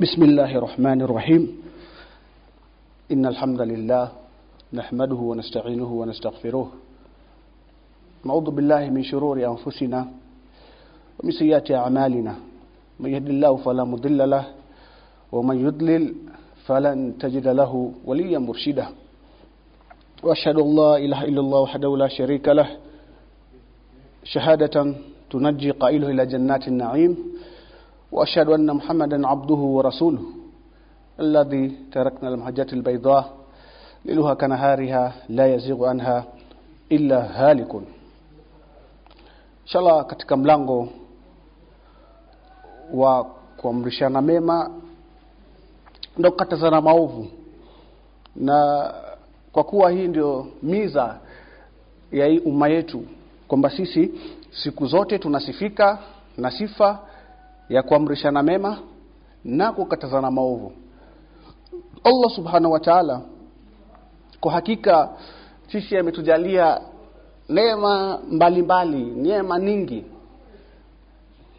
بسم الله الرحمن الرحيم. إن الحمد لله نحمده ونستعينه ونستغفره. نعوذ بالله من شرور أنفسنا ومن سيئات أعمالنا. من يهد الله فلا مضل له ومن يضلل فلن تجد له وليا مرشدا. وأشهد أن لا إله إلا الله وحده لا شريك له. شهادة تنجي قائله إلى جنات النعيم. وأشهد أن محمدا عبده ورسوله الذي تركنا المحجة البيضاء ليلها كنهارها لا يزيغ عنها إلا هالك inshallah katika mlango wa kuamrishana mema na kukatazana maovu na kwa kuwa hii ndio miza ya hii umma yetu kwamba sisi siku zote tunasifika na sifa ya kuamrishana mema na kukatazana maovu. Allah subhanahu wa ta'ala kwa hakika sisi ametujalia neema mbalimbali neema nyingi.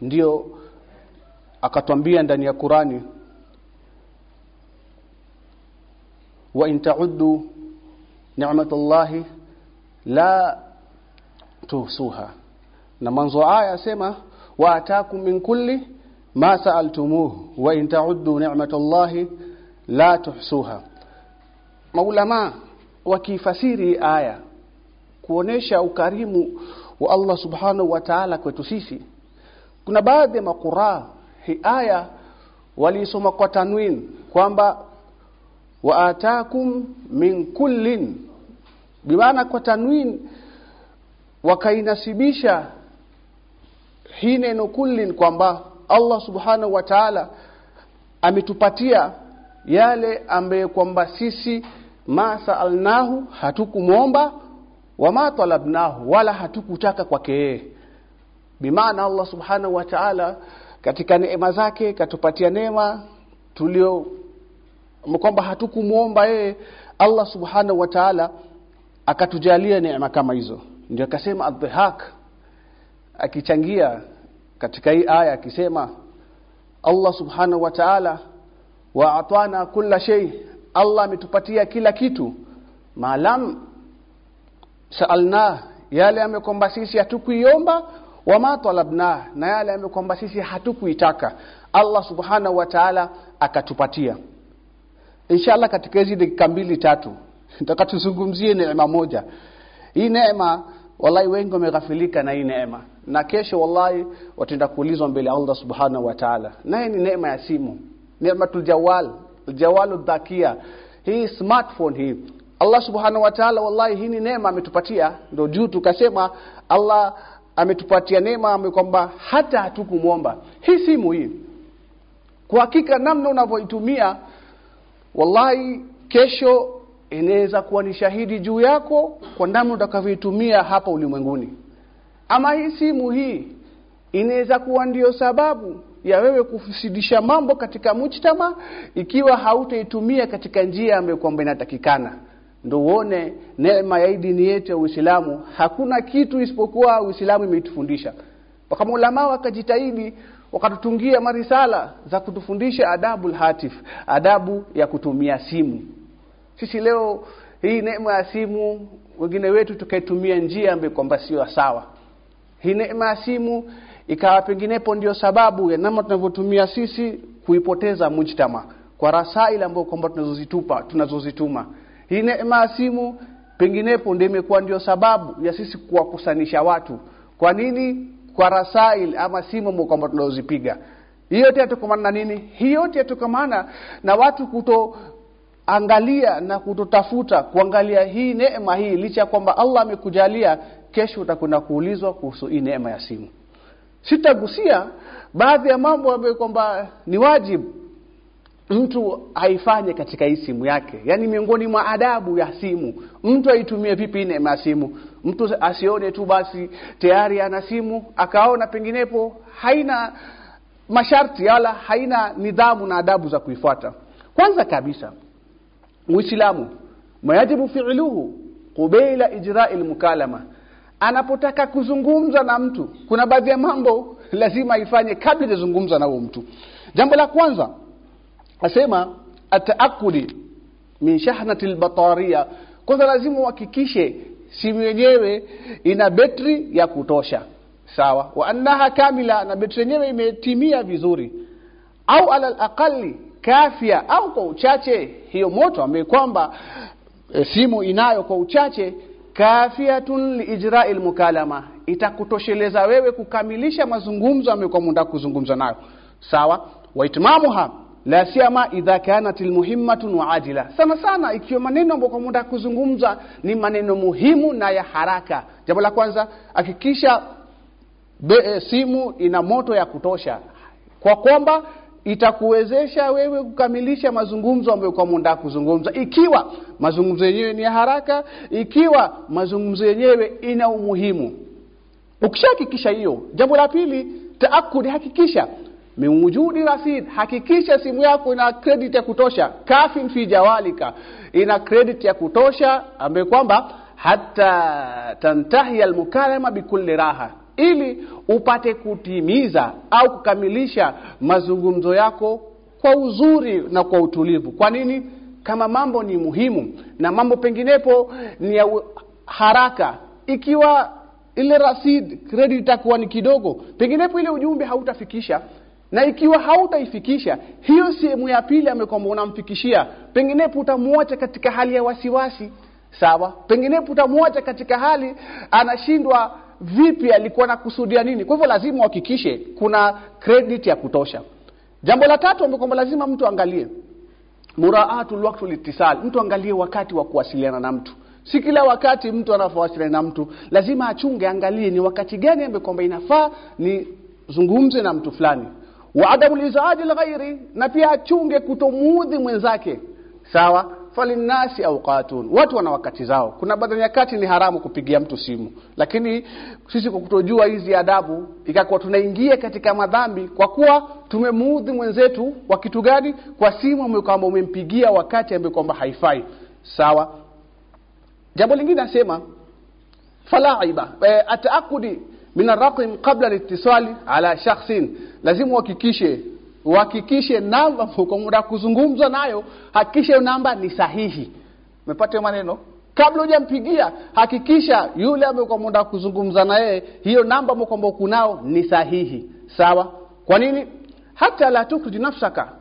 Ndio akatwambia ndani ya Qurani wa in ta'uddu ni'matallahi la tusuha na mwanzo aya asema wa atakum min kulli ma sa'altumuhu wa in ta'uddu ni'matallahi la tuhsuha maulama wakifasiri aya kuonesha ukarimu wa Allah subhanahu wa ta'ala kwetu sisi kuna baadhi ya makura hii aya walisoma kwa tanwin kwamba wa atakum min kullin. Bimaana kwa tanwin wakainasibisha hii neno kullin kwamba Allah subhanahu wa ta'ala ametupatia yale ambaye kwamba sisi ma saalnahu hatukumwomba wama talabnahu wala hatukutaka kwake yeye. Bimaana Allah subhanahu wa ta'ala katika neema zake katupatia neema tulio kwamba hatukumuomba yeye Allah subhanahu wa ta'ala akatujalia neema kama hizo. Ndio akasema adhihak akichangia katika hii aya akisema Allah subhanahu wa ta'ala wa atwana kulla shay. Allah ametupatia kila kitu. Maalam saalna yale amekomba sisi hatukuiomba wama talabna na yale amekomba sisi hatukuitaka. Allah subhanahu wa ta'ala akatupatia. Inshallah katika hizi dakika mbili tatu nataka tuzungumzie neema moja. Hii neema wallahi wengi wameghafilika na hii neema na kesho wallahi watenda kuulizwa mbele ya Allah subhanahu wa ta'ala. Naye ni neema ya simu. Neematul jawal jawalu dhakia hii smartphone hii. Allah subhanahu wa ta'ala wallahi hii ni neema ametupatia. Ndio juu tukasema Allah ametupatia neema kwamba hata hatukumwomba hii simu hii. Kwa hakika namna unavyoitumia wallahi kesho inaweza kuwa ni shahidi juu yako kwa namna utakavyoitumia hapa ulimwenguni ama hii simu hii inaweza kuwa ndiyo sababu ya wewe kufusidisha mambo katika mujtama ikiwa hautaitumia katika njia ambayo kwamba inatakikana. Ndo uone neema ya dini yetu ya Uislamu. Hakuna kitu isipokuwa Uislamu imetufundisha. Mpaka ulama wakajitahidi wakatutungia marisala za kutufundisha adabul hatif adabu ya kutumia simu. Sisi leo hii neema ya simu wengine wetu tukaitumia njia ambayo kwamba sio sawa hii neema ya simu ikawa penginepo ndio sababu ya namna tunavyotumia sisi kuipoteza mujtama kwa rasaili ambayo kwamba tunazozitupa tunazozituma. Hii neema ya simu penginepo ndio imekuwa ndio sababu ya sisi kuwakusanisha watu. Kwa nini? Kwa rasail ama simu kwamba tunazozipiga. Hii yote yatokamana na nini? Hii yote yatokamana na watu kuto angalia na kutotafuta kuangalia hii neema hii licha ya kwamba Allah amekujalia kesho utakwenda kuulizwa kuhusu hii neema ya simu. Sitagusia baadhi ya mambo ambayo kwamba ni wajibu mtu aifanye katika hii simu yake. Yaani miongoni mwa adabu ya simu mtu aitumie vipi neema ya simu? Mtu asione tu basi tayari ana simu akaona penginepo haina masharti wala haina nidhamu na adabu za kuifuata. Kwanza kabisa muislamu mayajibu fi'luhu qubaila ijra'i mukalama anapotaka kuzungumza na mtu kuna baadhi ya mambo lazima ifanye kabla hajazungumza na huyo mtu. Jambo la kwanza asema ataakudi min shahnati lbataria kwanza lazima uhakikishe simu yenyewe ina betri ya kutosha sawa? Wa annaha kamila na betri yenyewe imetimia vizuri. Au ala laqali kafia au kwa uchache. Hiyo moto ambaye kwamba e, simu inayo kwa uchache kafiatun liijrai lmukalama itakutosheleza wewe kukamilisha mazungumzo ambayo kwamba kuzungumza nayo. Sawa? Waitmamuha la siama idha kanat lmuhimmatun wa ajila sana sana ikiwa maneno ambayo kwa munda kuzungumza ni maneno muhimu na ya haraka. Jambo la kwanza hakikisha e, simu ina moto ya kutosha. Kwa kwamba itakuwezesha wewe kukamilisha mazungumzo ambayo kwa munda kuzungumza ikiwa mazungumzo yenyewe ni ya haraka ikiwa mazungumzo yenyewe ina umuhimu. Ukishahakikisha hiyo jambo la pili taakudi hakikisha. Min wujudi rasid hakikisha simu yako ina credit ya kutosha. Kafin fi jawalika ina credit ya kutosha ambayo kwamba hata tantahia almukalama bikulli raha ili upate kutimiza au kukamilisha mazungumzo yako kwa uzuri na kwa utulivu. Kwa nini? Kama mambo ni muhimu na mambo penginepo ni ya haraka ikiwa ile rasid credit itakuwa ni kidogo penginepo ile ujumbe hautafikisha na ikiwa hautaifikisha hiyo sehemu ya pili amekwamba unamfikishia penginepo utamwacha katika hali ya wasiwasi sawa? Penginepo utamwacha katika hali anashindwa vipi alikuwa nakusudia nini. Kwa hivyo lazima uhakikishe kuna credit ya kutosha. Jambo la tatu ambapo kwamba lazima mtu angalie muraatul waqtul litisal mtu angalie wakati wa kuwasiliana na mtu. Si kila wakati mtu anapowasiliana na mtu lazima achunge angalie ni wakati gani ambaye kwamba inafaa ni zungumze na mtu fulani. Wa adamu lizaji lghairi na pia achunge kutomuudhi mwenzake. Sawa falinnasi auqatun watu wana wakati zao. Kuna baadhi ya nyakati ni haramu kupigia mtu simu. Lakini sisi kwa kutojua hizi adabu ikakuwa tunaingia katika madhambi kwa kuwa tumemuudhi mwenzetu wa kitu gani? Kwa simu ambayo kwamba umempigia wakati ambayo kwamba haifai. Sawa? Jambo lingine nasema falaiba e, ataakudi min arraqim qabla litisali ala shakhsin. Lazima uhakikishe uhakikishe namba kwa muda kuzungumza nayo hakikisha hiyo namba ni sahihi. Umepata maneno? Kabla hujampigia hakikisha yule ambaye kwa muda kuzungumza na yeye hiyo namba ambayo kwamba kunao ni sahihi. Sawa? Kwa nini? Hata la tukriji nafsaka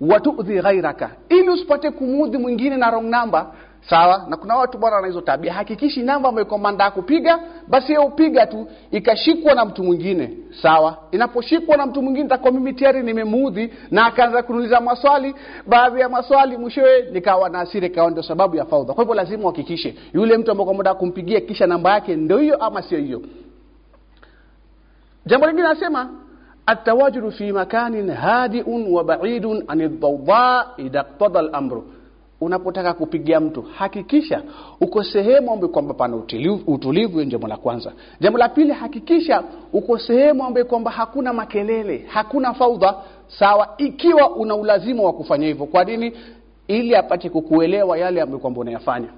watudhi ghairaka ili usipate kumudhi mwingine na wrong number sawa? Na kuna watu bwana wana hizo tabia. Hakikishi namba ambayo komanda akupiga basi upiga tu ikashikwa na mtu mwingine. Sawa? Inaposhikwa na mtu mwingine takuwa mimi tayari nimemuudhi na akaanza kuniuliza maswali baadhi ya maswali mwishowe nikawa na asiri kawa ndio sababu ya faudha kwa hivyo lazima uhakikishe yule mtu ambaye komanda kumpigia kisha namba yake ndio hiyo ama sio hiyo. Jambo lingine nasema atawajudu fi makanin hadiun wa baidun anidhawdha idaqtada al-amru unapotaka kupigia mtu hakikisha uko sehemu ambayo kwamba pana utulivu, hiyo jambo la kwanza. Jambo la pili hakikisha uko sehemu ambayo kwamba hakuna makelele hakuna faudha sawa ikiwa una ulazima wa kufanya hivyo. Kwa nini? Ili apate kukuelewa yale ambayo kwamba unayafanya.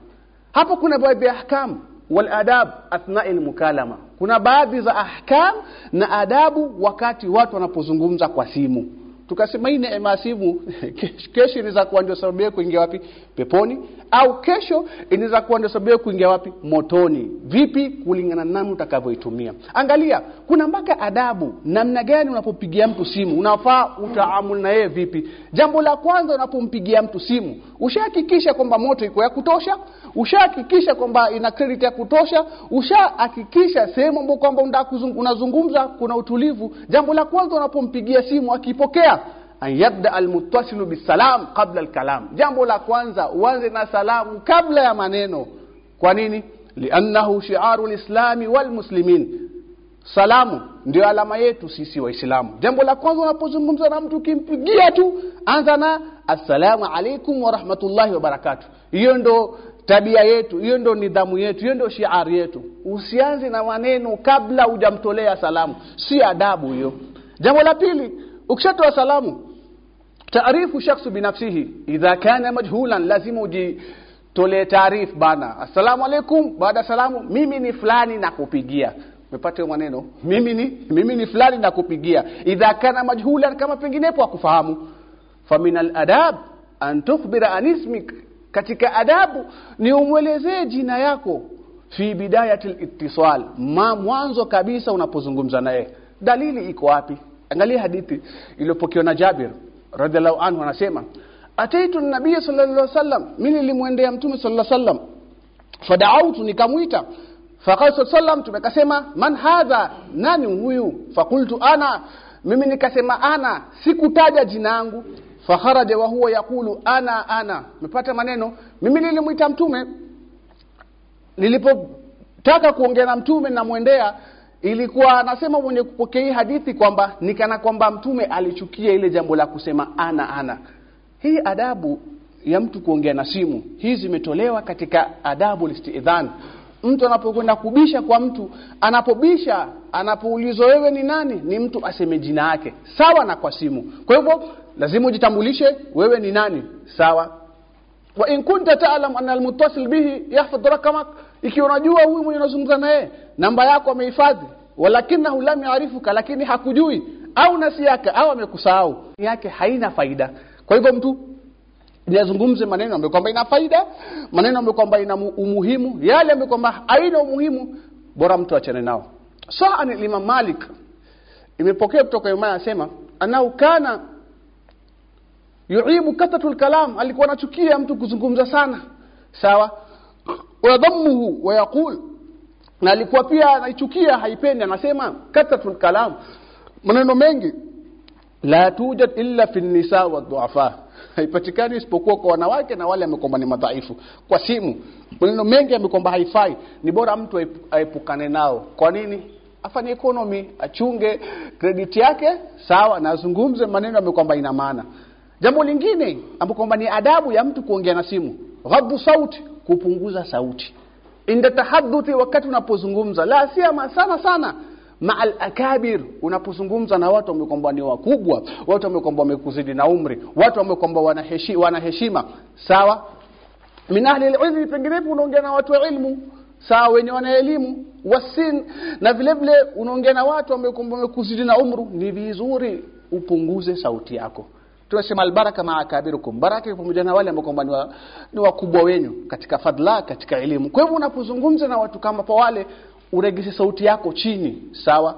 Hapo kuna baadhi ya ahkam waladab athnai lmukalama kuna baadhi za ahkam na adabu wakati watu wanapozungumza kwa simu tukasema hii neema ya simu kesho inaweza kuwa ndio sababu yake kuingia wapi peponi au kesho inaweza kuwa ndio sababu kuingia wapi? Motoni. Vipi? Kulingana namna utakavyoitumia. Angalia kuna mpaka adabu. Namna gani unapopigia mtu simu? Unafaa utaamul na yeye vipi? Jambo la kwanza unapompigia mtu simu ushahakikisha kwamba moto iko ya kutosha ushahakikisha kwamba ina credit ya kutosha ushahakikisha sehemu ambayo kwamba unazungumza kuna utulivu. Jambo la kwanza unapompigia simu akipokea an yabda almuttasilu bisalam qabla alkalam. Jambo la kwanza uanze na salamu kabla ya maneno. Kwa nini? Liannahu shiaru lislami walmuslimin salamu ndio alama yetu sisi waislamu. Jambo la kwanza unapozungumza na mtu ukimpigia tu anza na assalamu alaikum warahmatullahi wabarakatu hiyo ndo tabia yetu hiyo ndo nidhamu yetu hiyo ndo shiari yetu. Usianze na maneno kabla hujamtolea salamu. Si adabu hiyo. Jambo la pili ukishatoa salamu taarifu shakhsu binafsihi. Idha kana majhulan lazima ujitolee taarif bana. Assalamu alaikum baada salamu mimi ni fulani nakupigia. Umepata hiyo maneno? Mimi ni mimi ni fulani na kupigia idha kana majhulan kama penginepo akufahamu famin aladab an tukhbira an ismik. Katika adabu ni umwelezee jina yako. Fi bidayati litisal ma mwanzo kabisa unapozungumza naye. Dalili iko wapi? Angalia hadithi iliyopokewa na jabir radiallahu anhu anasema ataitu nabiya sallallahu alaihi wasallam mimi nilimwendea mtume sallallahu alaihi wasallam. Fadaautu nikamwita. Faqala sallam tumekasema man hadha nani huyu? Fakultu ana. Mimi nikasema ana. Sikutaja jina yangu. Fakharaja wa huwa yaqulu ana ana. Mepata maneno? Mimi nilimwita mtume. Nilipotaka kuongea na mtume namwendea ilikuwa anasema mwenye kupokea hii hadithi kwamba nikana kwamba mtume alichukia ile jambo la kusema ana ana. Hii adabu ya mtu kuongea na simu hii zimetolewa katika adabu listidhan mtu anapokwenda kubisha kwa mtu anapobisha anapoulizwa wewe ni nani ni mtu aseme jina yake sawa na kwa simu. Kwa hivyo lazima ujitambulishe wewe ni nani sawa. Wa in kunta ta'lam anna almuttasil bihi yahfadh rakamak ikiwa unajua huyu mwenye unazungumza naye namba yako amehifadhi. Walakinahu lam yarifuka lakini hakujui. Au nasi yake au amekusahau. Yake haina faida. Kwa hivyo mtu niazungumze maneno ambayo kwamba ina faida maneno ambayo kwamba ina umuhimu yale ambayo kwamba haina umuhimu bora mtu achane nao. Saa ni Imam Malik imepokea kutoka Imam anasema anau kana yuibu kathatul kalam alikuwa anachukia mtu kuzungumza sana. Sawa? Wadhammuhu wa yaqul na alikuwa pia anaichukia haipendi anasema katatul kalam. Maneno mengi. La tujad illa fi nisa wa dhuafa haipatikani isipokuwa kwa wanawake na wale amekomba ni madhaifu. Kwa simu. Maneno mengi amekomba haifai. Ni bora mtu aepukane nao. Kwa nini? Afanye economy achunge credit yake sawa na azungumze maneno amekwamba ina maana. Jambo lingine ambapo ni adabu ya mtu kuongea na simu. Ghadhu sauti kupunguza sauti inda tahadduthi wakati unapozungumza la siama sana sana maa akabir unapozungumza na watu kwamba ni wakubwa watu ambao kwamba wamekuzidi na umri watu ambao kwamba wana heshima. Sawa? Min ahli alilmi penginepo unaongea na watu wa ilmu sawa wenye wana elimu wasin na vile vile unaongea na watu kwamba wamekuzidi na umru ni vizuri upunguze sauti yako tunasema albaraka maa akabirukum. Baraka pamoja na wale ambao kwamba ni wakubwa wenyu katika fadla katika elimu. Kwa hivyo unapozungumza na watu kama pa wale uregeshe sauti yako chini sawa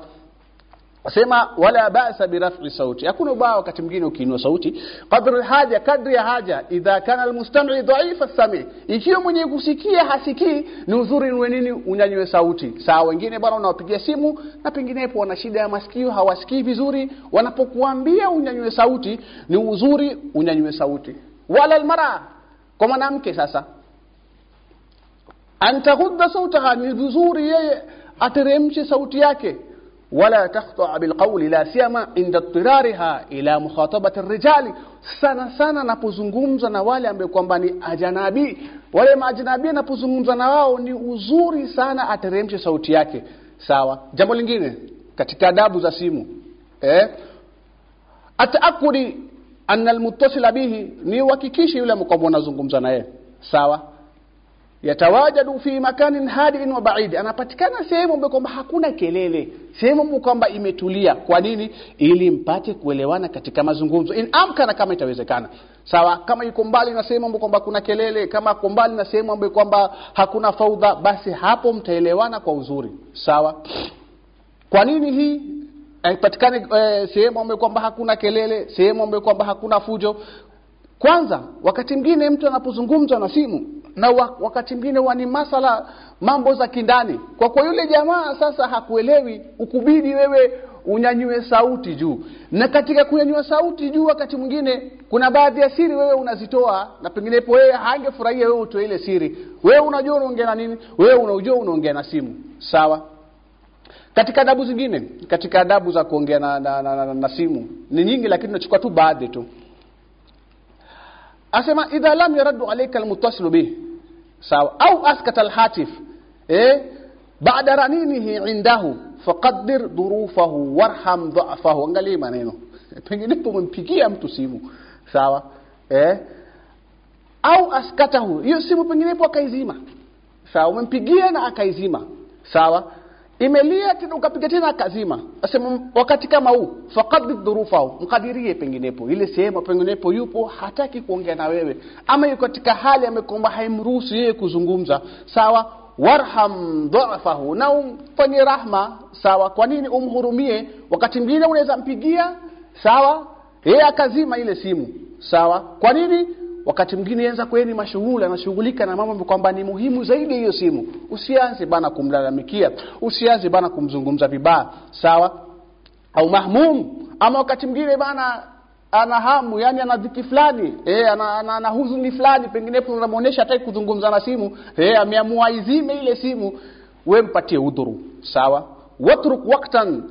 sema wala basa biraf'i sauti. Hakuna ubaya wakati mwingine ukiinua sauti. Qadri haja kadri ya haja. Idha kana almustami dhaifa sami ikiwa mwenye kusikia hasikii ni uzuri ni nini? Unyanywe sauti. Sawa wengine bwana unawapigia simu na penginepo wana shida ya masikio hawasikii vizuri. Wanapokuambia unyanywe sauti ni uzuri unyanywe sauti. Wala almara kwa mwanamke sasa antaghudda sautaha ni vizuri yeye ateremshe sauti yake wala takhtaa bilqauli la siyama inda tirariha ila mukhatabati rijali sana sana napozungumza na wale ambao kwamba ni ajanabi. Wale majanabi napozungumza na wao ni uzuri sana ateremshe sauti yake. Sawa. Jambo lingine katika adabu za simu eh ataakudi anna almuttasila bihi ni uhakikishe yule mkombo unazungumza naye. Sawa yatawajadu fi makanin hadiin wa baid. Anapatikana sehemu ambayo kwamba hakuna kelele sehemu ambayo kwamba imetulia. Kwa nini? Ili mpate kuelewana katika mazungumzo. In amkana kama itawezekana. Sawa kama yuko mbali na sehemu ambayo kwamba kuna kelele kama yuko mbali na sehemu ambayo kwamba hakuna faudha basi hapo mtaelewana kwa uzuri. Sawa? Kwa nini hii? Haipatikani eh, sehemu ambayo kwamba hakuna kelele sehemu ambayo kwamba hakuna fujo. Kwanza wakati mwingine mtu anapozungumza na simu na wakati mwingine wani masala mambo za kindani. Kwa kwa yule jamaa sasa hakuelewi ukubidi wewe unyanyue sauti juu. Na katika kunyanyua sauti juu wakati mwingine kuna baadhi ya siri wewe unazitoa na penginepo wewe hangefurahia wewe utoe ile siri. Wewe unajua unaongea na nini? Wewe unajua unaongea na simu. Sawa. Katika adabu zingine katika adabu za kuongea na, na, na, na, na simu ni nyingi lakini tunachukua tu baadhi tu. Asema idha lam yaradu alayka almuttasilu bih sawa. Au askata alhatif eh baada raninihi indahu? Faqaddir durufahu warham dha'fahu. Angalia maneno. Pengine umempigia mtu simu. Sawa. Eh au askatahu. Hiyo simu pengine ipo akaizima. Sawa. Umempigia na akaizima. Sawa imelia tena ukapiga tena kazima. Asema wakati kama huu faqad dhurufahu mkadirie penginepo. Ile sehemu penginepo yupo hataki kuongea na wewe. Ama yuko katika hali amekomba haimruhusu yeye kuzungumza. Sawa warham dhafahu na umfanye rahma. Sawa kwa nini umhurumie? Wakati mwingine unaweza mpigia. Sawa yeye akazima ile simu. Sawa kwa nini wakati mwingine anza kweni mashughuli anashughulika na mambo kwamba ni muhimu zaidi hiyo simu. Usianze bana kumlalamikia usianze bana kumzungumza vibaya. Sawa? Au mahmum ama wakati mwingine bana ana hamu yani ana dhiki fulani eh ana, ana, ana huzuni fulani pengine unamuonesha hataki kuzungumza na simu eh ameamua izime ile simu we mpatie udhuru. Sawa? Watruk waqtan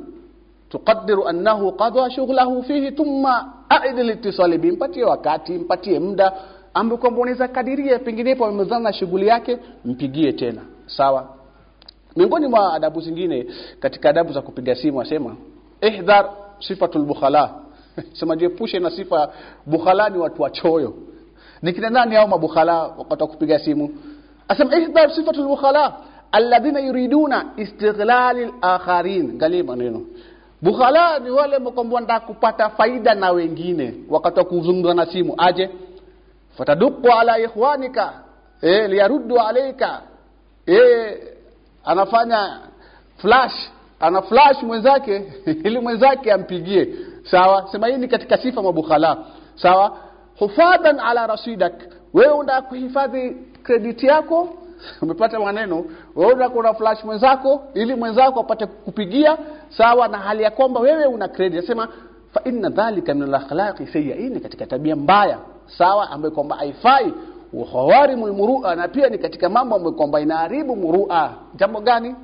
tuqaddiru annahu qada shughlahu fihi thumma aid litisali bi mpatie wakati mpatie muda. Ambapo kwamba unaweza kadiria penginepo amezana na shughuli yake mpigie tena. Sawa? Miongoni mwa adabu zingine katika adabu za kupiga simu asema ihdhar sifatul bukhala. Sema jiepushe na sifa bukhala ni watu wachoyo ni kina nani hao mabukhala wakati wa kupiga simu? Asema ihdhar sifatul bukhala alladhina yuriduna istighlal al-akharin. Galima maneno bukhala ni wale mkombo nda kupata faida na wengine. Wakati wa kuzungumza na simu aje? Fataduku ala ikhwanika eh liyaruddu alayka. Eh anafanya flash ana flash mwenzake ili mwenzake ampigie. Sawa? Sema hii ni katika sifa mabukhala. Sawa? Hufadan ala rasidak wewe unataka kuhifadhi credit yako umepata maneno wewe unakona flash mwenzako ili mwenzako apate kupigia sawa na hali ya kwamba wewe una credit. Nasema fa inna dhalika min al-akhlaqi sayyi'in katika tabia mbaya sawa ambayo kwamba haifai. Uhawarimul murua na pia ni katika mambo ambayo kwamba inaharibu murua. Jambo gani?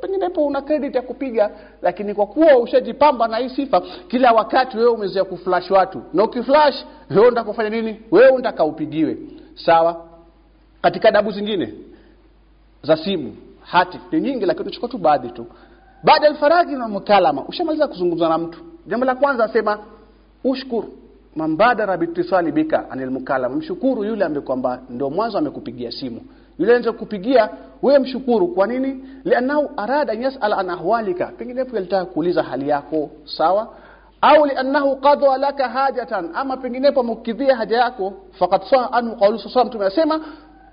Penginepo una credit ya kupiga lakini kwa kuwa ushajipamba na hii sifa kila wakati wewe umezoea kuflash watu. Na ukiflash wewe unataka kufanya nini? Wewe unataka upigiwe sawa? Katika adabu zingine za simu hati ni nyingi lakini tuchukua tu baadhi tu. Baada alfaraghi na mukalama ushamaliza kuzungumza na mtu. Jambo la kwanza asema ushkuru mambadara bitisali bika anil mukalama. Mshukuru yule ambaye kwamba ndio mwanzo amekupigia simu. Yule anaweza kupigia wewe mshukuru kwa nini? Lianao arada yasal an ahwalika. Pengine alitaka kuuliza hali yako sawa? Au liannahu qadha laka hajatan. Ama penginepo amekidhia haja yako faqad saa anhu qawlu alayhi tumesema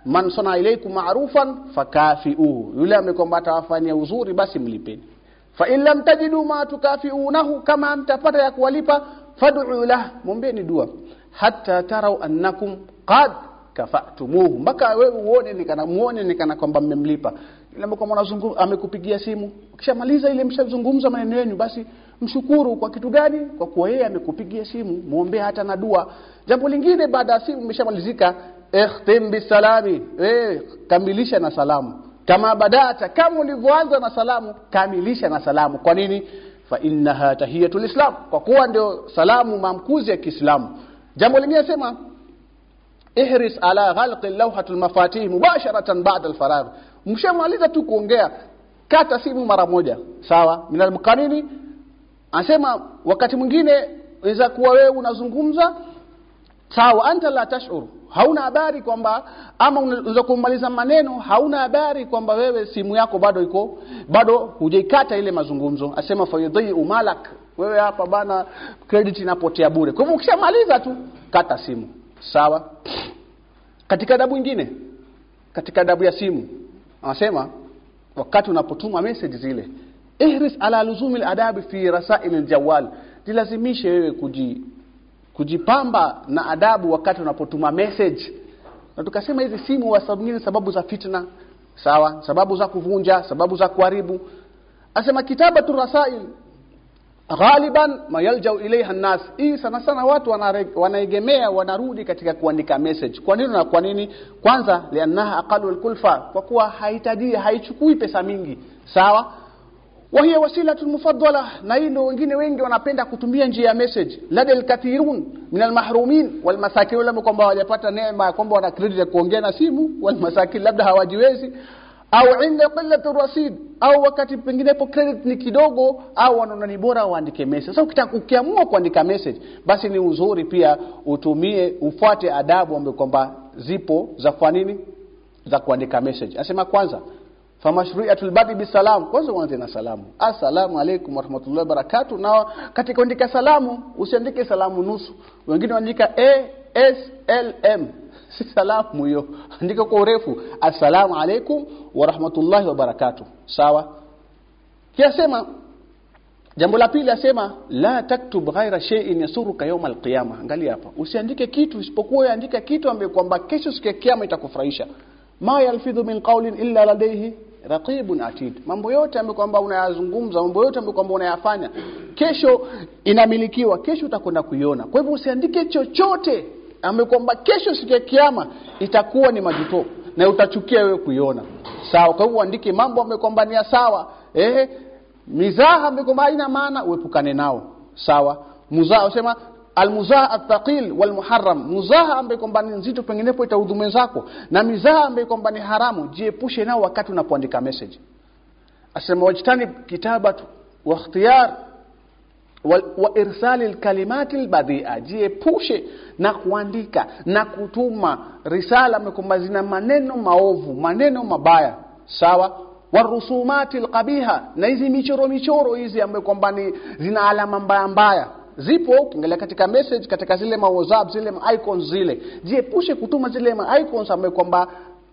man sana ilaikum ma'rufan fakafiuhu. Yule amekwamba atawafanyia uzuri basi mlipeni fa in lam tajidu ma tukafiunahu kama mtapata ya kuwalipa fad'u lah. Mumbeni dua. Hatta tarau annakum qad kafatumuhu mpaka wewe uone nikana muone nikana kwamba mmemlipa. Ile kwamba amekupigia simu. Ukishamaliza ile mshazungumza maneno yenu basi mshukuru. Kwa kitu gani? Kwa kuwa yeye amekupigia simu. Muombee hata na dua. Jambo lingine baada ya simu imeshamalizika ikhtim bisalami eh kamilisha na salamu. Kama badata kama ulivyoanza na salamu kamilisha na salamu. Kwa nini? Fa innaha tahiyatul islam. Kwa kuwa ndio salamu mamkuzi ya Kiislamu. Jambo lingine sema ihris ala ghalqi lawhatul mafatih mubasharatan ba'da alfaragh. Mshamaliza tu kuongea kata simu mara moja. Sawa? Minal mukanini anasema wakati mwingine inaweza kuwa wewe unazungumza sawa anta la tashur hauna habari kwamba ama unaweza kumaliza maneno hauna habari kwamba wewe simu yako bado iko bado hujaikata ile mazungumzo. Asema fayudhi umalak wewe hapa bana credit inapotea bure. Kwa hivyo ukishamaliza tu kata simu. Sawa? Katika adabu nyingine katika adabu ya simu anasema wakati unapotuma message zile ihris ala luzumi adabi fi rasail aljawal jilazimishe wewe kuji kujipamba na adabu wakati unapotuma message. Na tukasema hizi simu wa sababu nyingine sababu za fitna sawa? Sababu za kuvunja sababu za kuharibu. Asema kitabatu rasail ghaliban mayaljau ilaiha nnas hii sana sana watu wanaegemea wanarudi katika kuandika message. Kwa nini na kwa nini? Kwanza liannaha aqalu lkulfa kwa kuwa haitaji haichukui pesa mingi sawa wa hiya wasilatu mufaddala na hilo wengine wengi wanapenda kutumia njia ya message. Ladal kathirun min almahrumin walmasakin wala kwamba hawajapata neema kwamba wana credit ya kuongea na simu walmasakin labda hawajiwezi. Au inda qillatu rasid au wakati penginepo credit ni kidogo au wanaona ni bora waandike message. Sasa ukitaka ukiamua kuandika message basi ni uzuri pia utumie ufuate adabu ambapo kwamba zipo za kwa nini? Za kuandika message. Anasema kwanza famashruiatul badi bisalam. Kwanza uanze na salamu? Assalamu alaykum warahmatullahi wabarakatuh na katika kuandika salamu usiandike salamu nusu. Wengine wanaandika a s l m. Si salamu hiyo. Andika kwa urefu. Assalamu alaykum warahmatullahi wabarakatuh sawa? Kiasema jambo la pili asema la taktub ghaira shay'in yasuruka yawm alqiyama. Angalia hapa. Usiandike kitu isipokuwa uandike kitu ambaye kwamba kesho siku ya kiyama itakufurahisha. Ma yalfidhu min qawlin illa ladayhi raqibun atid. Mambo yote ambayo kwamba unayazungumza mambo yote ambayo kwamba unayafanya kesho inamilikiwa kesho utakwenda kuiona. Kwa hivyo usiandike chochote ambayo kwamba kesho siku ya kiyama itakuwa ni majuto na utachukia wewe kuiona. Sawa kwa hivyo uandike mambo ambayo kwamba ni sawa eh mizaha ambayo kwamba haina maana uepukane nao. Sawa muzaha usema almuzaha athaqil walmuharram. Muzaha ambaye kwamba ni nzito penginepo itaudhu mwenzako. Na mizaha ambaye kwamba ni haramu jiepushe nao wakati unapoandika message. Asema wajtani kitabatu wa ikhtiyar wa, wa irsali lkalimati lbadhia jiepushe na kuandika na kutuma risala ambaye zina maneno maovu maneno mabaya. Sawa? Warusumati alqabiha. Na hizi michoro michoro hizi ambayo kwamba ni zina alama mbaya mbaya zipo ukiangalia katika message katika zile ma whatsapp zile ma icons zile. Jiepushe kutuma zile ma icons ambayo kwamba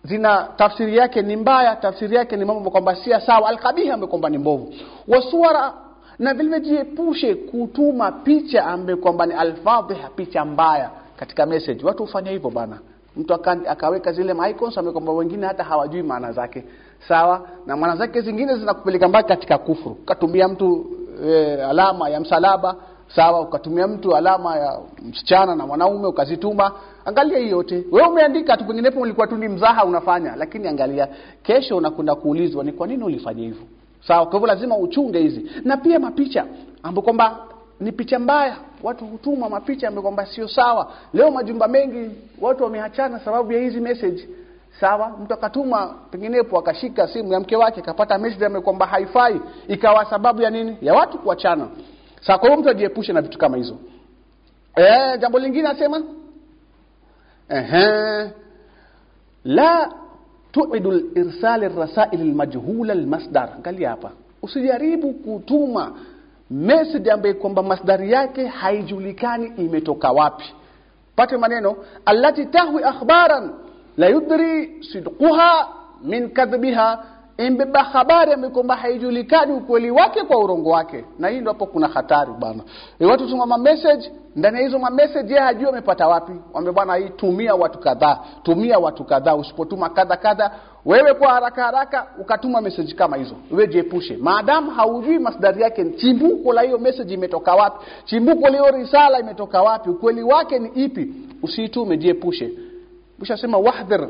zina tafsiri yake ni mbaya tafsiri yake ni mambo kwamba si sawa. Alkabiha ambayo kwamba ni mbovu. Wasuara na vile jiepushe kutuma picha ambayo kwamba ni alfadhiha picha mbaya katika message. Watu hufanya hivyo bana. Mtu akaweka zile icons ambaye kwamba wengine hata hawajui maana zake. Sawa? Na maana zake zingine zinakupeleka mbali katika kufuru. Katumia mtu e, alama ya msalaba sawa ukatumia mtu alama ya msichana na mwanaume ukazituma. Angalia hii yote. Wewe umeandika tu penginepo ulikuwa tu ni mzaha unafanya lakini angalia kesho unakwenda kuulizwa ni kwa nini ulifanya hivyo? Sawa kwa hivyo lazima uchunge hizi. Na pia mapicha ambapo kwamba ni picha mbaya. Watu hutuma mapicha ambayo kwamba sio sawa. Leo majumba mengi watu wameachana sababu ya hizi message. Sawa mtu akatuma penginepo akashika simu ya mke wake akapata message ambayo kwamba haifai. Ikawa sababu ya nini? Ya watu kuachana sasa kwa hiyo mtu ajiepushe na vitu kama hizo. Eh jambo lingine asema? Ehe. La tuidu irsal rasail almajhula almasdar. Angalia hapa. Usijaribu kutuma message ambayo kwamba masdari yake haijulikani imetoka wapi. Pate maneno allati tahwi akhbaran la yudri sidquha min kadhbiha imbeba habari ambayo kwamba haijulikani ukweli wake kwa urongo wake. Na hii ndio hapo kuna hatari bana. E watu tuma ma message ndani ya hizo ma message yeye hajui amepata wapi. Wambe bwana hii tumia watu kadhaa tumia watu kadhaa usipotuma kadha kadha. Wewe kwa haraka haraka ukatuma message kama hizo wewe jiepushe. Maadamu haujui masdari yake chimbuko la hiyo message imetoka wapi chimbuko la hiyo risala imetoka wapi ukweli wake ni ipi usiitume jiepushe. Ushasema wahdhir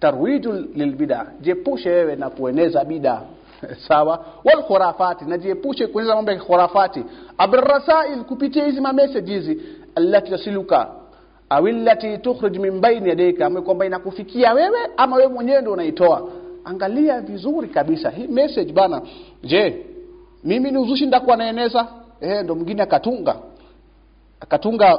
tarwiju lilbida jiepushe wewe na kueneza bida sawa? Wal khurafati na jiepushe kueneza mambo ya khurafati. Abrasail kupitia hizi ma messages allati tasiluka au allati tukhrij min baini yadayka ambayo kwamba inakufikia wewe ama wewe mwenyewe ndio unaitoa. Angalia vizuri kabisa hii message bana. Je mimi ni uzushi ndakuwa naeneza? Eh ndo mwingine akatunga. Akatunga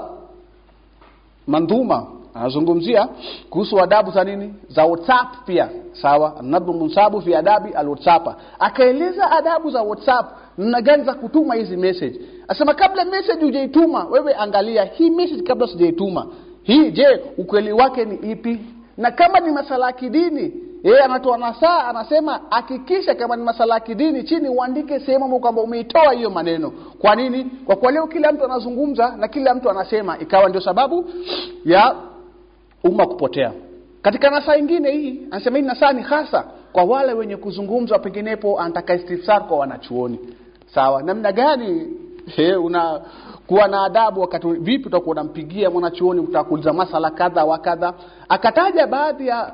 mandhuma anazungumzia kuhusu adabu za nini? Za whatsapp pia. Sawa? Nadhu munsabu fi adabi alwhatsapp akaeleza adabu za whatsapp namna gani za kutuma hizi message. Asema kabla message hujaituma wewe angalia hii message kabla sijaituma. Hii je ukweli wake ni ipi? Na kama ni masala ya kidini yeye anatoa nasaa anasema hakikisha kama ni masala ya kidini chini uandike sehemu kwamba umeitoa hiyo maneno. Kwa nini? Kwa kuwa leo kila mtu anazungumza na kila mtu anasema. Ikawa ndio sababu ya umma kupotea. Katika nasaa ingine hii anasema hii nasaa ni hasa kwa wale wenye kuzungumzwa penginepo anataka istifsar kwa wanachuoni. Sawa namna gani? He, una kuwa na adabu wakati vipi utakuwa unampigia mwanachuoni utakuuliza masala kadha wa kadha. Akataja baadhi ya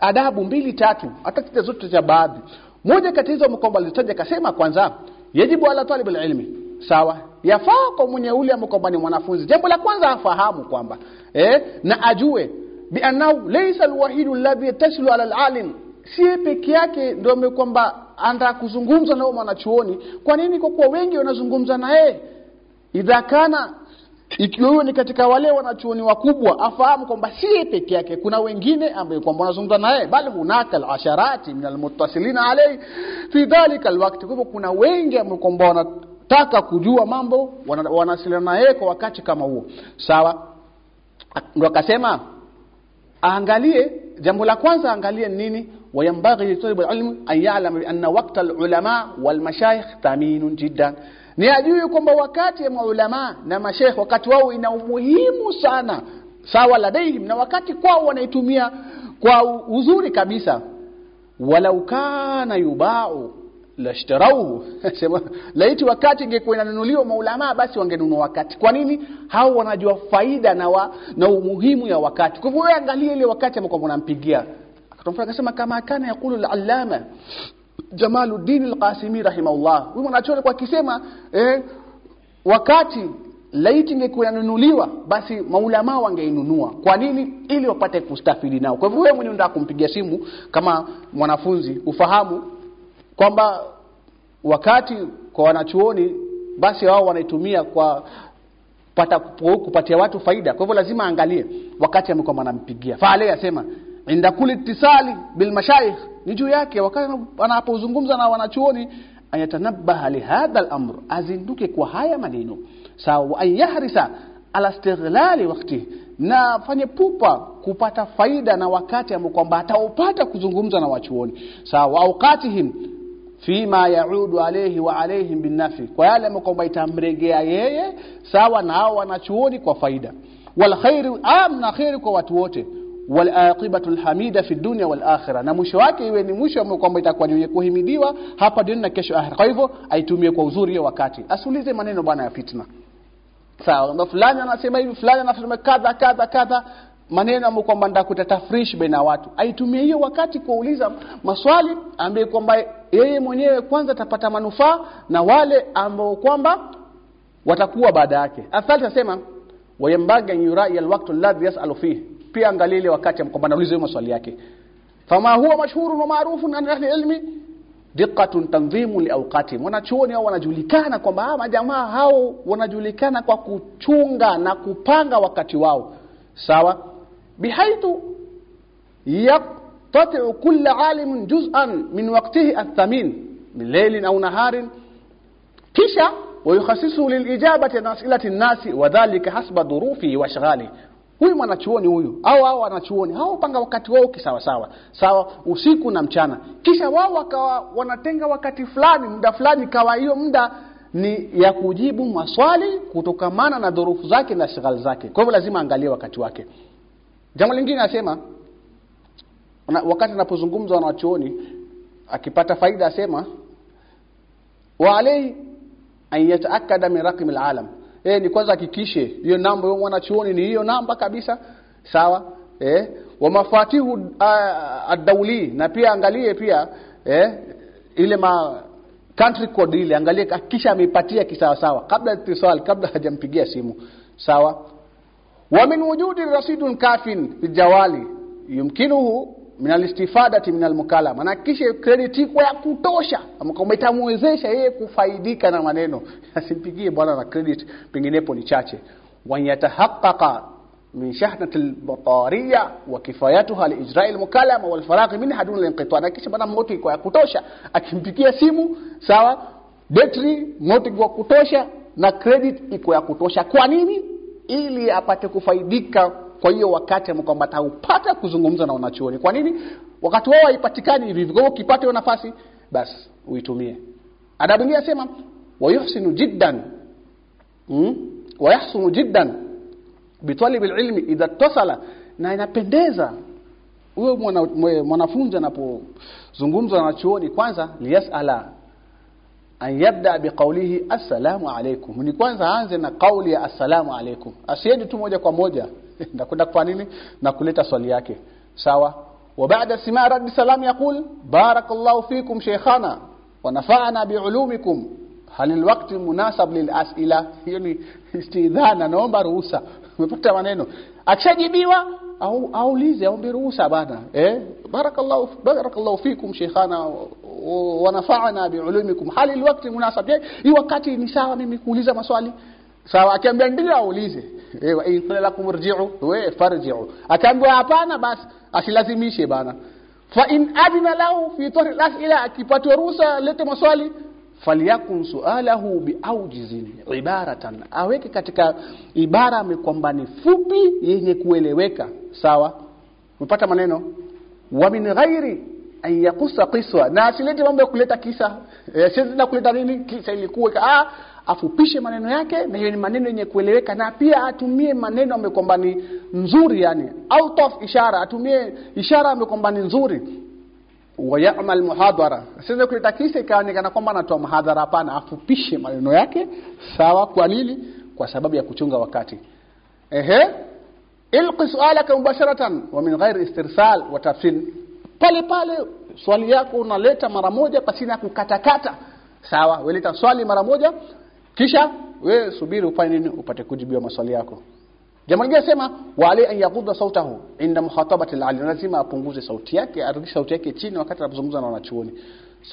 adabu mbili tatu hata zote za baadhi. Moja kati hizo kwamba alitaja akasema kwanza yajibu ala talib ilmi sawa? Yafaa kwa mwenye ule ambao kwamba ni mwanafunzi. Jambo la kwanza afahamu kwamba eh, na ajue biannahu laysa alwahidu alladhi yattasilu ala alalim. Si peke yake ndio kwamba anataka kuzungumza na mwanachuoni. Kwa nini? Kwa kuwa wengi wanazungumza na yeye idha kana ikiwa huyo ni katika wale wanachuoni wakubwa afahamu kwamba si peke yake. Kuna wengine ambao kwamba wanazungumza naye. Bali hunaka alasharati min almuttasilina alayhi fi dhalika alwaqti. Kwa kuna wengi ambao kwamba wanataka kujua mambo wana- wanawasiliana naye kwa wakati kama huo. Sawa? Ndo akasema aangalie jambo la kwanza aangalie nini? Wayambaghi litalibu alilm an yalama bianna wakta alulama walmashaikh thaminun jiddan. Ni ajue kwamba wakati ya maulama na masheikh wakati wao ina umuhimu sana. Sawa ladaihim na wakati kwao wanaitumia kwa uzuri kabisa. Walau kana yubau lashtarauhu sema laiti wakati ingekuwa inanunuliwa maulamaa basi wangenunua wakati. Kwa nini? Hao wanajua faida na, wa, na umuhimu ya wakati. Kwa hivyo wewe angalia ile wakati ambao wanampigia akatomfanya akasema kama kana yakulu al-allama Jamaluddin al-Qasimi rahimahullah. Huyu mwanachuoni kwa akisema eh, wakati laiti ingekuwa inanunuliwa basi maulamaa wangeinunua. Kwa nini? Ili wapate kustafidi nao. Kwa hivyo wewe mwenyewe unataka kumpigia simu kama mwanafunzi ufahamu kwamba wakati kwa wanachuoni basi wao wanaitumia kwa pata kupatia watu faida. Kwa hivyo lazima aangalie wakati amekuwa anampigia. Fale asema inda kuli tisali bil mashayikh ni juu yake. Wakati anapozungumza na wanachuoni ayatanabaha lihadha al-amr azinduke kwa haya maneno. Sawa ayahrisa yahrisa ala istighlali wakati na fanye pupa kupata faida na wakati ambao kwamba ataupata kuzungumza na wachuoni. Sawa auqatihim fima yaudu alayhi wa alayhim binafi kwa yale ambayo kwamba itamregea yeye sawa na hao wanachuoni kwa faida. Wal khairu am na khairu kwa watu wote. Wal aqibatu alhamida fi dunya wal akhirah. Na mwisho wake iwe ni mwisho ambao kwamba itakuwa ni kuhimidiwa hapa duniani na kesho akhira kwa hivyo aitumie kwa uzuri hiyo wakati. Asiulize maneno bwana ya fitna. Sawa kwamba fulani anasema hivi fulani anasema kadha kadha kadha. Maneno ambayo kwamba ndakuta tafrish baina watu. Aitumie hiyo wakati kuuliza maswali ambaye kwamba yeye mwenyewe kwanza atapata manufaa na wale ambao kwamba watakuwa baada yake. Athali asema wayambaga yurai alwaqtu alladhi yasalu fihi. Pia angalia ile wakati ambapo kwamba anauliza maswali yake. Fama huwa mashhurun wa ma'rufun an ahli ilmi? Diqqatun tanzimu liawqati wanachuoni hao wanajulikana kwamba ah majamaa hao wanajulikana kwa kuchunga na kupanga wakati wao. Sawa? Bihaithu yaqtati'u kullu alimin juz'an min waqtihi athamin min laylin au naharin kisha ويخصصه للإجابة عن أسئلة الناس وذلك حسب ظروفه واشغاله huyu mwanachuoni huyu au hao wanachuoni hao panga wakati wao kisawa sawa sawa usiku na mchana kisha wao wakawa wanatenga wakati fulani muda fulani kawa hiyo muda ni ya kujibu maswali kutokamana na dhurufu zake na shighali zake kwa hivyo lazima angalie wakati wake jambo lingine asema wakati anapozungumza wanachuoni akipata faida asema wa alai an min raqm alalam. Eh ni kwanza hakikishe hiyo namba hiyo mwanachuoni ni hiyo namba kabisa. Sawa? Eh wa mafatihu uh, ad-dawli na pia angalie pia eh ile ma country code ile angalie hakikisha ameipatia kisawa sawa kabla itisal kabla hajampigia simu. Sawa? Wa min wujudi rasidun kafin bijawali yumkinuhu min minalmukalama min almukalama na kisha credit iko ya kutosha. Kwamba itamwezesha yeye kufaidika na maneno. Asimpigie bwana na credit penginepo ni chache. Wanyatahaqqaqa min shahnati albatariya wa kifayatuha liijra'i almukalama walfaraghi minha duna alinqita na kisha bwana moto iko ya kutosha. Akimpigia simu sawa battery moto iko ya kutosha na credit iko ya kutosha. Kwa nini? Ili apate kufaidika kwa hiyo wakati kwamba taupata kuzungumza na wanachuoni. Kwa nini? Wakati wao haipatikani hivi kwa ukipata nafasi basi uitumie. Adabu nyingine asema wayuhsinu jiddan. Hmm? wayahsunu jiddan bitalibi alilmi idha tasala. Na inapendeza huyo mwanafunzi anapozungumza na chuoni kwanza liyasala. An yabda biqaulihi assalamu alaikum ni kwanza aanze na kauli ya assalamu alaikum asiende tu moja kwa moja nakwenda kwa nini na kuleta swali yake sawa وبعد سماع رد السلام يقول بارك الله فيكم شيخنا ونفعنا بعلومكم هل الوقت مناسب للأسئلة hiyo ni istidhana naomba ruhusa umepata maneno akishajibiwa au aulize aombe ruhusa bana eh barakallahu barakallahu fikum sheikhana wa nafa'ana bi'ulumikum hal alwaqt munasab hii wakati ni sawa mimi kuuliza maswali Sawa akiambia ndio aulize. Eh wa in lakum irji'u? Wa farji'u. Akiambia hapana basi asilazimishe bana. Fa in adina lahu fi tariq al-as'ila akipatiwa ruhusa lete maswali falyakun sualahu biaujizin ibaratan. Aweke katika ibara amekwamba ni fupi yenye kueleweka. Sawa? Umepata maneno? Wa min ghairi an yakusa qiswa. Na asilete mambo ya kuleta kisa. E, na kuleta nini? Kisa ilikuwa ah afupishe maneno yake na hiyo ni maneno yenye kueleweka na pia atumie maneno ambayo kwamba ni nzuri yani out of ishara atumie ishara ambayo kwamba ni nzuri. Wayamal muhadhara. Sasa kuleta kisa ikaonekana kwamba anatoa muhadhara hapana afupishe maneno yake sawa kwa nini? Kwa sababu ya kuchunga wakati. Ehe. Ilqi sualaka mubasharatan wa min ghairi istirsal wa tafsil. Pale pale swali yako unaleta mara moja pasina kukatakata. Sawa weleta swali mara moja kisha we subiri ufanye nini? Upate kujibiwa maswali yako. Jambo lingine sema wa ali an yaqudda sautahu inda muhatabati al lazima apunguze sauti yake arudishe sauti yake chini wakati anapozungumza na wanachuoni.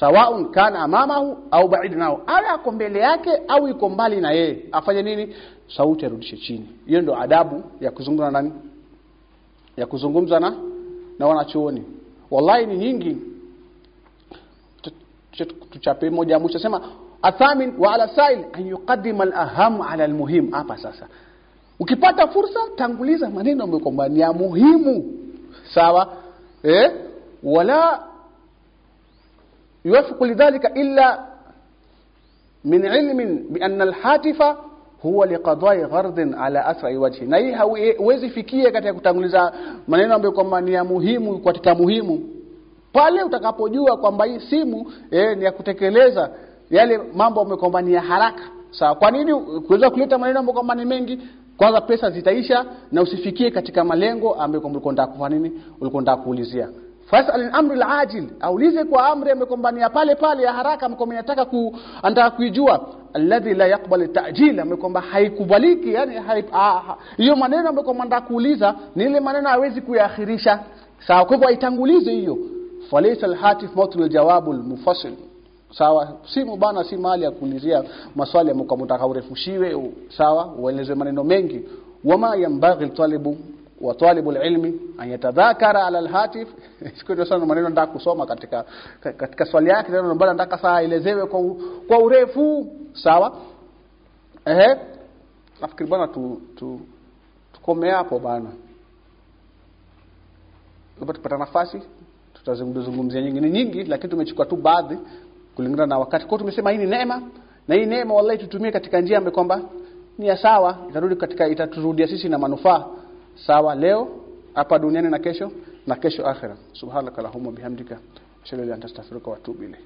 Sawaun kana amamahu au baid nao. Awe ako mbele yake au iko mbali na yeye. Afanye nini? Sauti arudishe chini. Hiyo ndio adabu ya kuzungumza na nani? Ya kuzungumza na na wanachuoni. Wallahi ni nyingi. Tuchape moja mwisho sema athamin wa ala sail an yuqaddima al-aham ala al-muhim. Hapa sasa. Ukipata fursa tanguliza maneno ambayo kwamba ni ya muhimu. Sawa? Eh? Wala yuwafiqu lidhalika illa min ilmin bi anna al-hatifa huwa liqadai ghardin ala asrai wajhi. Na hii huwezi fikie katika kutanguliza maneno ambayo kwamba ni ya muhimu katika muhimu. Pale utakapojua kwamba hii simu eh, ni ya kutekeleza yale mambo ya haraka. Sawa kwa nini kuweza kuleta maneno ambayo kwamba ni mengi? Kwanza pesa zitaisha na usifikie katika malengo ambayo kwamba ulikuwa kufanya nini? Ulikuwa kuulizia. Fasal al-amr al-ajil aulize kwa amri ambayo kwamba ni ya pale pale ya haraka kwamba anataka ku anataka kuijua. Alladhi la yaqbal ta'jil amekomba haikubaliki yani hiyo maneno ambayo kwamba anataka kuuliza ni ile maneno hawezi kuyaakhirisha. Sawa kwa hivyo aitangulize hiyo. Falaysa al-hatif mawtul jawabul al-mufassil sawa? Simu bana si mahali ya kuulizia maswali ya kwamba unataka urefushiwe. Sawa? Uelezwe maneno mengi. Wama yambaghi talibu wa talibu ilmi an yatadhakara ala alhatif. Siku ndio sana maneno nataka kusoma katika katika swali yake ndio mbona nataka saa elezewe kwa kwa urefu. Sawa? Ehe. Nafikiri bwana tu, tu tukome hapo bana tupata nafasi tutazungumzia nyingine nyingi lakini tumechukua tu baadhi kulingana na wakati. Kwa tumesema hii ni neema na hii neema wallahi tutumie katika njia ambayo kwamba ni ya sawa itarudi katika itaturudia sisi na manufaa sawa leo hapa duniani na kesho na kesho akhera. Subhanaka bihamdika. Ashhadu an la ilaha illa anta astaghfiruka wa atubu ilayk